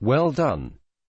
Well done.